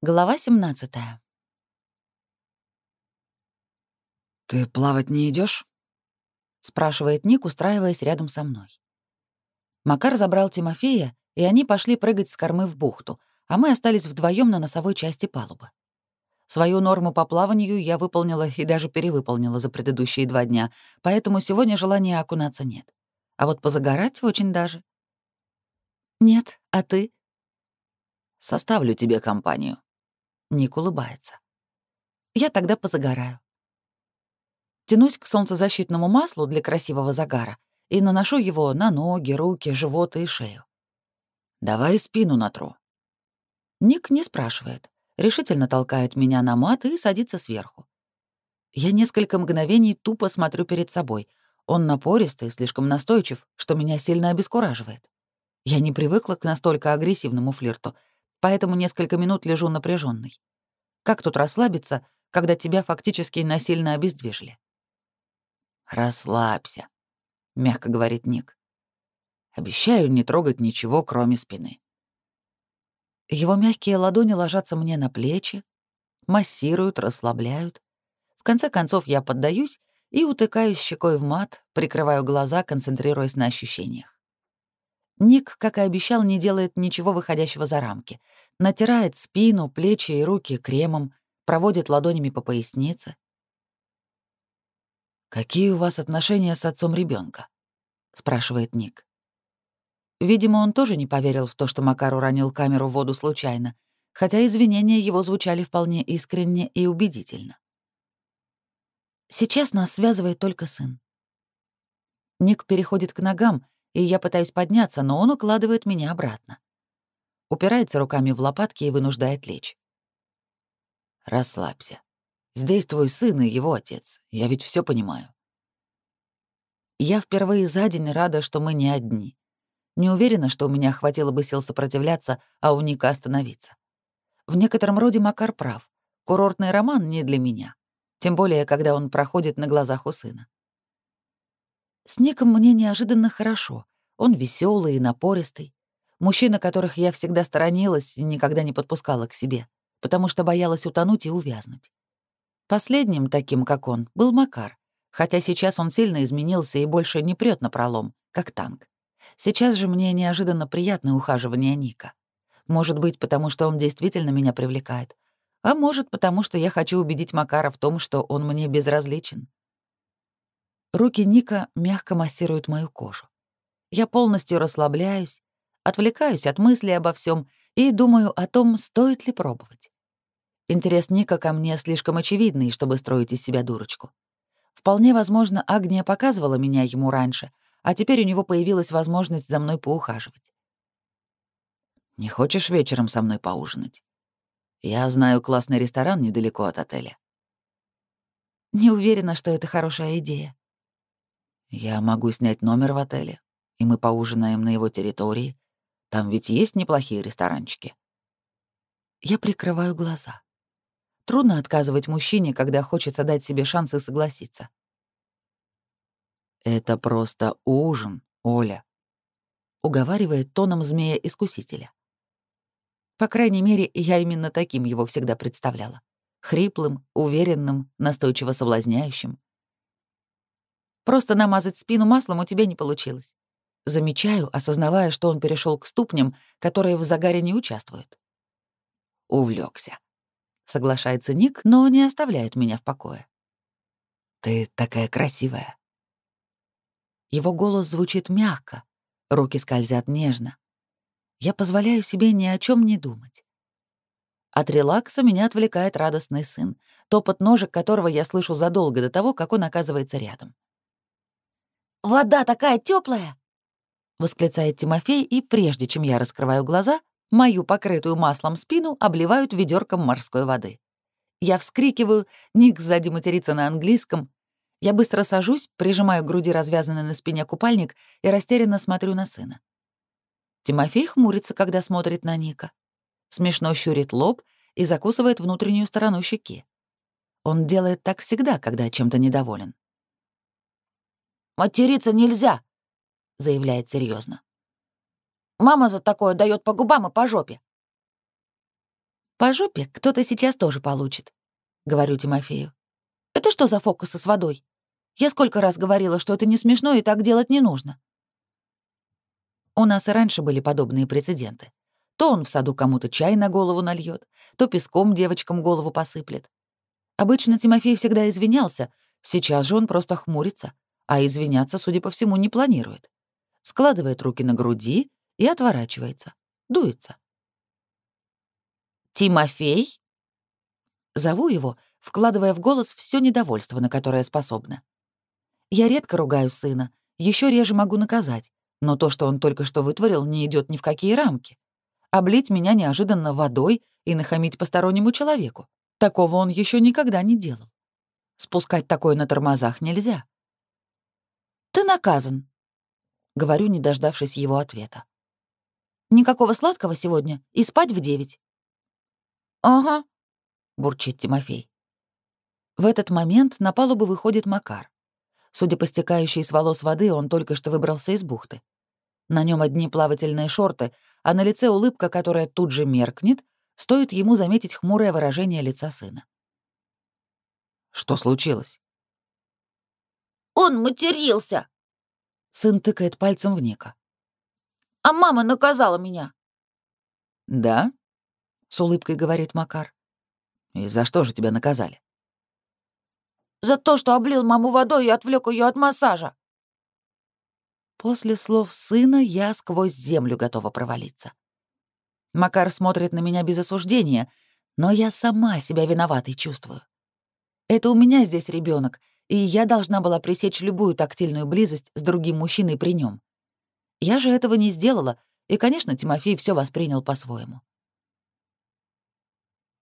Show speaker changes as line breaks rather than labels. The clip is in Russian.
Глава 17.
«Ты плавать не идешь?
спрашивает Ник, устраиваясь рядом со мной. Макар забрал Тимофея, и они пошли прыгать с кормы в бухту, а мы остались вдвоем на носовой части палубы. Свою норму по плаванию я выполнила и даже перевыполнила за предыдущие два дня, поэтому сегодня желания окунаться нет. А вот позагорать очень даже. «Нет, а ты?»
«Составлю тебе компанию»,
Ник улыбается. Я тогда позагораю. Тянусь к солнцезащитному маслу для красивого загара и наношу его на ноги, руки, живот и шею.
«Давай спину натру».
Ник не спрашивает, решительно толкает меня на мат и садится сверху. Я несколько мгновений тупо смотрю перед собой. Он напористый, слишком настойчив, что меня сильно обескураживает. Я не привыкла к настолько агрессивному флирту — поэтому несколько минут лежу напряженный. Как тут расслабиться, когда тебя фактически насильно обездвижили?
«Расслабься», — мягко говорит Ник. «Обещаю не трогать ничего, кроме спины».
Его мягкие ладони ложатся мне на плечи, массируют, расслабляют. В конце концов я поддаюсь и утыкаюсь щекой в мат, прикрываю глаза, концентрируясь на ощущениях. Ник, как и обещал, не делает ничего выходящего за рамки. Натирает спину, плечи и руки кремом, проводит ладонями по пояснице.
«Какие у вас отношения с отцом ребенка? спрашивает Ник.
Видимо, он тоже не поверил в то, что Макар уронил камеру в воду случайно, хотя извинения его звучали вполне искренне и убедительно. Сейчас нас связывает только сын. Ник переходит к ногам, и я пытаюсь подняться, но он укладывает меня обратно. Упирается руками в лопатки и вынуждает лечь.
«Расслабься. Здесь твой сын и его отец. Я ведь все понимаю».
Я впервые за день рада, что мы не одни. Не уверена, что у меня хватило бы сил сопротивляться, а у Ника остановиться. В некотором роде Макар прав. Курортный роман не для меня. Тем более, когда он проходит на глазах у сына. С Ником мне неожиданно хорошо. Он веселый и напористый. Мужчина, которых я всегда сторонилась и никогда не подпускала к себе, потому что боялась утонуть и увязнуть. Последним таким, как он, был Макар, хотя сейчас он сильно изменился и больше не прёт на пролом, как танк. Сейчас же мне неожиданно приятное ухаживание Ника. Может быть, потому что он действительно меня привлекает, а может, потому что я хочу убедить Макара в том, что он мне безразличен. Руки Ника мягко массируют мою кожу. Я полностью расслабляюсь, отвлекаюсь от мыслей обо всем и думаю о том, стоит ли пробовать. Интерес Ника ко мне слишком очевидный, чтобы строить из себя дурочку. Вполне возможно, Агния показывала меня ему раньше, а теперь у него появилась возможность за мной поухаживать.
«Не хочешь вечером со мной поужинать? Я знаю классный ресторан недалеко от отеля».
Не уверена, что это хорошая идея.
Я могу снять номер в отеле, и мы поужинаем на его территории. Там ведь есть неплохие ресторанчики.
Я прикрываю глаза. Трудно отказывать мужчине, когда хочется дать себе шанс и согласиться.
«Это просто ужин, Оля», — уговаривает тоном змея-искусителя.
По крайней мере, я именно таким его всегда представляла. Хриплым, уверенным, настойчиво соблазняющим. Просто намазать спину маслом у тебя не получилось. Замечаю, осознавая, что он перешел к ступням, которые в загаре не участвуют.
Увлекся.
Соглашается Ник, но не оставляет меня в покое.
Ты такая красивая.
Его голос звучит мягко, руки скользят нежно. Я позволяю себе ни о чем не думать. От релакса меня отвлекает радостный сын, топот ножек которого я слышу задолго до того, как он оказывается рядом.
«Вода такая теплая!
восклицает Тимофей, и прежде чем я раскрываю глаза, мою покрытую маслом спину обливают ведерком морской воды. Я вскрикиваю, Ник сзади матерится на английском. Я быстро сажусь, прижимаю к груди развязанный на спине купальник и растерянно смотрю на сына. Тимофей хмурится, когда смотрит на Ника. Смешно щурит лоб и закусывает внутреннюю сторону щеки. Он делает так всегда, когда чем-то недоволен.
«Материться нельзя», — заявляет серьезно. «Мама за такое дает по губам и по жопе».
По жопе кто-то сейчас тоже получит, говорю Тимофею. Это что за фокусы с водой? Я сколько раз говорила, что это не смешно и так делать не нужно. У нас и раньше были подобные прецеденты. То он в саду кому-то чай на голову нальет, то песком девочкам голову посыплет. Обычно Тимофей всегда извинялся, сейчас же он просто хмурится, а извиняться, судя по всему, не планирует. Складывает руки на груди и отворачивается, дуется. «Тимофей?» Зову его, вкладывая в голос все недовольство, на которое способна. Я редко ругаю сына, еще реже могу наказать, но то, что он только что вытворил, не идет ни в какие рамки. Облить меня неожиданно водой и нахамить постороннему человеку. Такого он еще никогда не делал. Спускать такое на тормозах нельзя. «Ты наказан», — говорю, не дождавшись его ответа. «Никакого сладкого сегодня и спать в девять». «Ага», — бурчит Тимофей. В этот момент на палубу выходит Макар. Судя по стекающей с волос воды, он только что выбрался из бухты. На нем одни плавательные шорты, а на лице улыбка, которая тут же меркнет, стоит ему заметить хмурое выражение лица сына.
«Что случилось?»
«Он матерился!»
Сын тыкает пальцем в Ника.
«А мама наказала меня!»
«Да?» — с улыбкой говорит Макар. «И за что же тебя наказали?»
За то, что облил маму водой и отвлек ее от массажа.
После слов сына я сквозь землю готова провалиться. Макар смотрит на меня без осуждения, но я сама себя виноватой чувствую. Это у меня здесь ребенок, и я должна была пресечь любую тактильную близость с другим мужчиной при нем. Я же этого не сделала, и, конечно, Тимофей все воспринял по-своему.